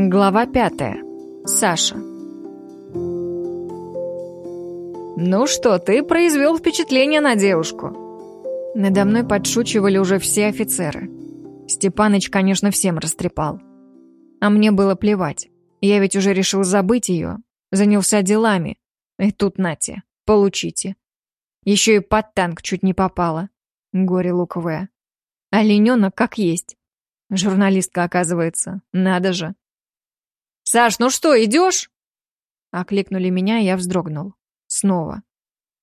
Глава пятая. Саша. «Ну что, ты произвел впечатление на девушку?» Надо мной подшучивали уже все офицеры. Степаныч, конечно, всем растрепал. А мне было плевать. Я ведь уже решил забыть ее. Занялся делами. И тут нате, получите. Еще и под танк чуть не попала. Горе луковое. Олененок как есть. Журналистка, оказывается. Надо же. «Саш, ну что, идешь?» Окликнули меня, и я вздрогнул. Снова.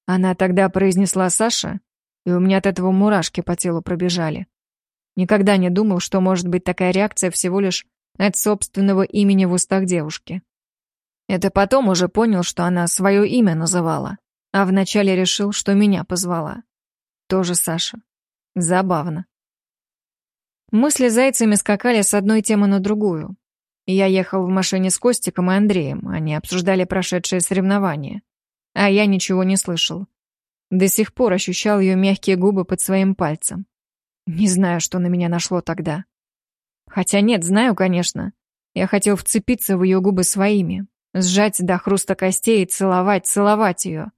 Она тогда произнесла Саша, и у меня от этого мурашки по телу пробежали. Никогда не думал, что может быть такая реакция всего лишь от собственного имени в устах девушки. Это потом уже понял, что она свое имя называла, а вначале решил, что меня позвала. Тоже Саша. Забавно. Мысли зайцами скакали с одной темы на другую. Я ехал в машине с Костиком и Андреем, они обсуждали прошедшие соревнования. А я ничего не слышал. До сих пор ощущал ее мягкие губы под своим пальцем. Не знаю, что на меня нашло тогда. Хотя нет, знаю, конечно. Я хотел вцепиться в ее губы своими, сжать до хруста костей и целовать, целовать ее.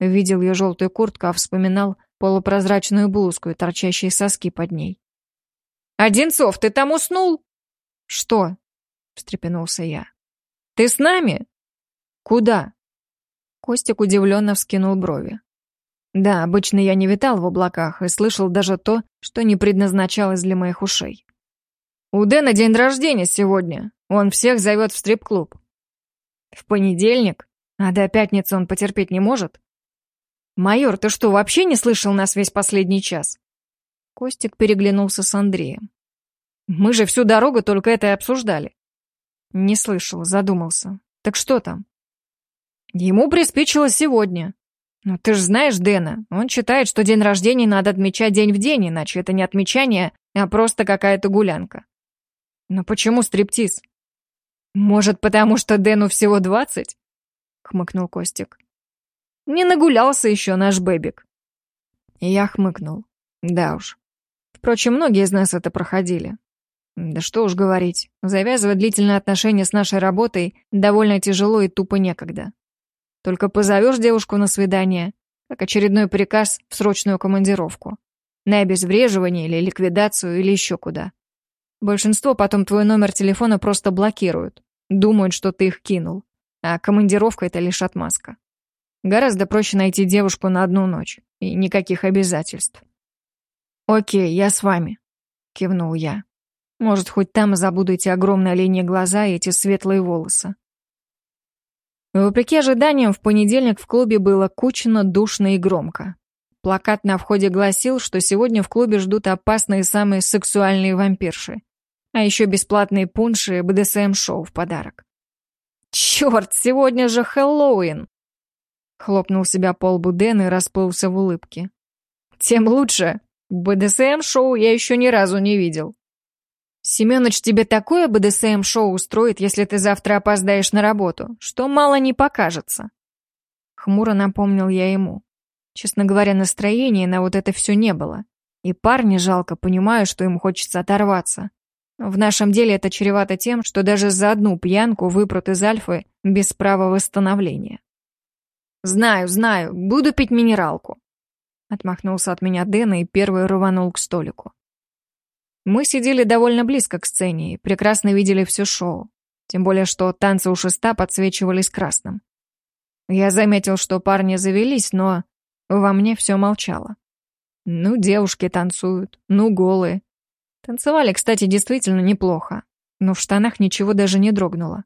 Видел ее желтую куртку, а вспоминал полупрозрачную блузку и торчащие соски под ней. «Одинцов, ты там уснул?» «Что?» — встрепенулся я. «Ты с нами?» «Куда?» Костик удивленно вскинул брови. Да, обычно я не витал в облаках и слышал даже то, что не предназначалось для моих ушей. У Дэна день рождения сегодня. Он всех зовет в стрип-клуб. В понедельник? А до пятницы он потерпеть не может? Майор, ты что, вообще не слышал нас весь последний час? Костик переглянулся с Андреем. Мы же всю дорогу только это и обсуждали. Не слышал, задумался. Так что там? Ему приспичило сегодня. «Ну ты же знаешь Дэна. Он считает, что день рождения надо отмечать день в день, иначе это не отмечание, а просто какая-то гулянка». «Но почему стриптиз?» «Может, потому что Дэну всего двадцать?» — хмыкнул Костик. «Не нагулялся еще наш бэбик». Я хмыкнул. Да уж. Впрочем, многие из нас это проходили. Да что уж говорить, завязывать длительные отношения с нашей работой довольно тяжело и тупо некогда. Только позовешь девушку на свидание, как очередной приказ в срочную командировку. На обезвреживание или ликвидацию или еще куда. Большинство потом твой номер телефона просто блокируют. Думают, что ты их кинул. А командировка — это лишь отмазка. Гораздо проще найти девушку на одну ночь. И никаких обязательств. «Окей, я с вами», — кивнул я. «Может, хоть там забуду эти огромные оленьи глаза и эти светлые волосы. Вопреки ожиданиям, в понедельник в клубе было кучно, душно и громко. Плакат на входе гласил, что сегодня в клубе ждут опасные самые сексуальные вампирши. А еще бесплатные пунши и БДСМ-шоу в подарок. «Черт, сегодня же Хэллоуин!» Хлопнул себя по лбу Дэн и расплылся в улыбке. «Тем лучше. БДСМ-шоу я еще ни разу не видел». Семёныч тебе такое БДСМ-шоу устроит, если ты завтра опоздаешь на работу, что мало не покажется. Хмуро напомнил я ему. Честно говоря, настроения на вот это все не было. И парни жалко, понимаю, что им хочется оторваться. В нашем деле это чревато тем, что даже за одну пьянку выпрут из Альфы без права восстановления. «Знаю, знаю, буду пить минералку», — отмахнулся от меня Дэна и первый рванул к столику. Мы сидели довольно близко к сцене и прекрасно видели все шоу. Тем более, что танцы у шеста подсвечивались красным. Я заметил, что парни завелись, но во мне все молчало. Ну, девушки танцуют, ну, голые. Танцевали, кстати, действительно неплохо, но в штанах ничего даже не дрогнуло.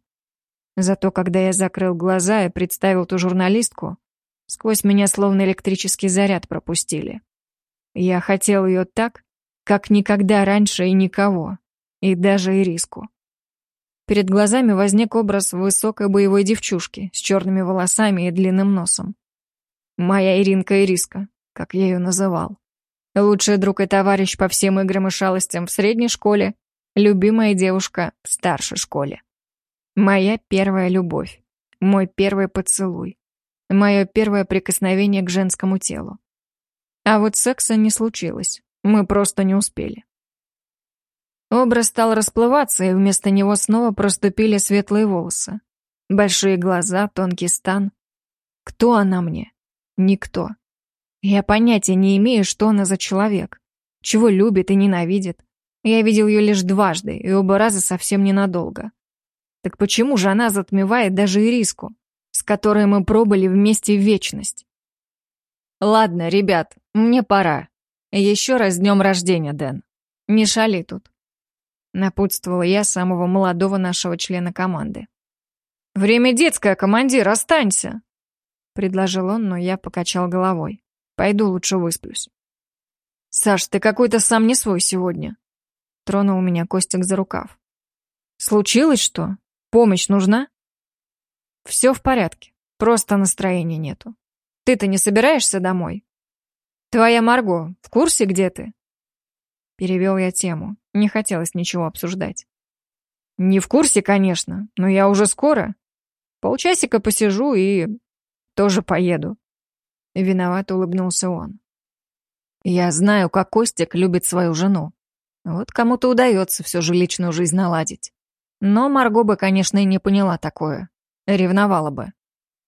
Зато когда я закрыл глаза и представил ту журналистку, сквозь меня словно электрический заряд пропустили. Я хотел ее так, как никогда раньше и никого. И даже Ириску. Перед глазами возник образ высокой боевой девчушки с черными волосами и длинным носом. Моя Иринка Ириска, как я ее называл. Лучший друг и товарищ по всем играм и шалостям в средней школе, любимая девушка в старшей школе. Моя первая любовь, мой первый поцелуй, мое первое прикосновение к женскому телу. А вот секса не случилось. Мы просто не успели. Образ стал расплываться, и вместо него снова проступили светлые волосы. Большие глаза, тонкий стан. Кто она мне? Никто. Я понятия не имею, что она за человек. Чего любит и ненавидит. Я видел ее лишь дважды, и оба раза совсем ненадолго. Так почему же она затмевает даже Ириску, с которой мы пробыли вместе вечность? Ладно, ребят, мне пора. Еще раз днем рождения, Дэн. Не шали тут. Напутствовала я самого молодого нашего члена команды. «Время детское, командир, останься!» Предложил он, но я покачал головой. «Пойду лучше высплюсь». «Саш, ты какой-то сам не свой сегодня», — тронул меня Костик за рукав. «Случилось что? Помощь нужна?» «Все в порядке, просто настроения нету. Ты-то не собираешься домой?» «Твоя Марго в курсе, где ты?» Перевел я тему, не хотелось ничего обсуждать. «Не в курсе, конечно, но я уже скоро. Полчасика посижу и тоже поеду. Виновато улыбнулся он. Я знаю, как Костик любит свою жену. Вот кому-то удается все же личную жизнь наладить. Но Марго бы, конечно, и не поняла такое. Ревновала бы.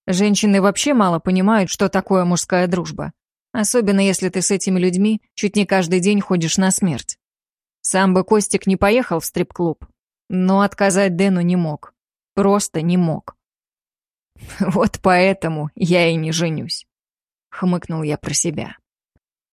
Женщины вообще мало понимают, что такое мужская дружба. Особенно если ты с этими людьми чуть не каждый день ходишь на смерть. Сам бы Костик не поехал в стрип-клуб, но отказать Дэну не мог. Просто не мог. Вот поэтому я и не женюсь. Хмыкнул я про себя.